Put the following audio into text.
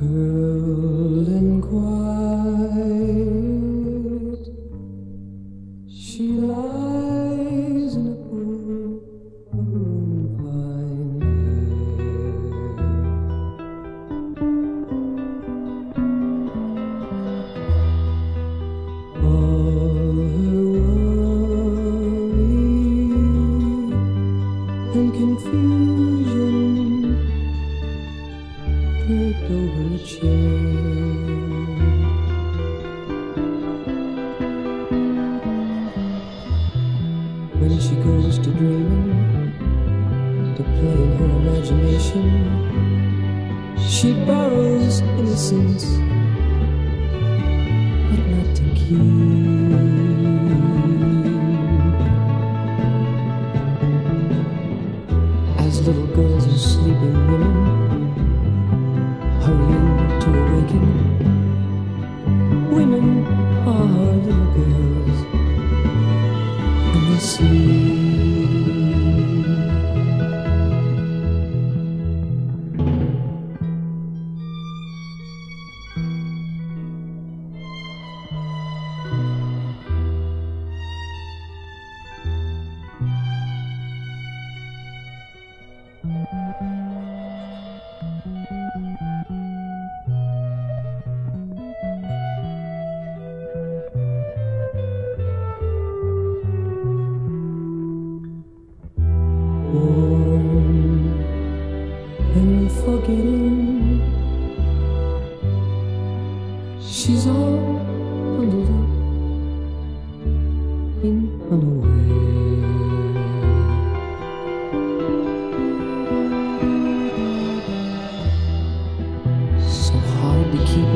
Cool and quiet, she lies in a pool of moonlight. All her worry and confusion. over a chair. When she goes to dreaming, to play in her imagination, she borrows innocence, but not to keep. little girls and sleeping women Women are little girls when they sleep. and forgetting. She's all in unaware. So hard to keep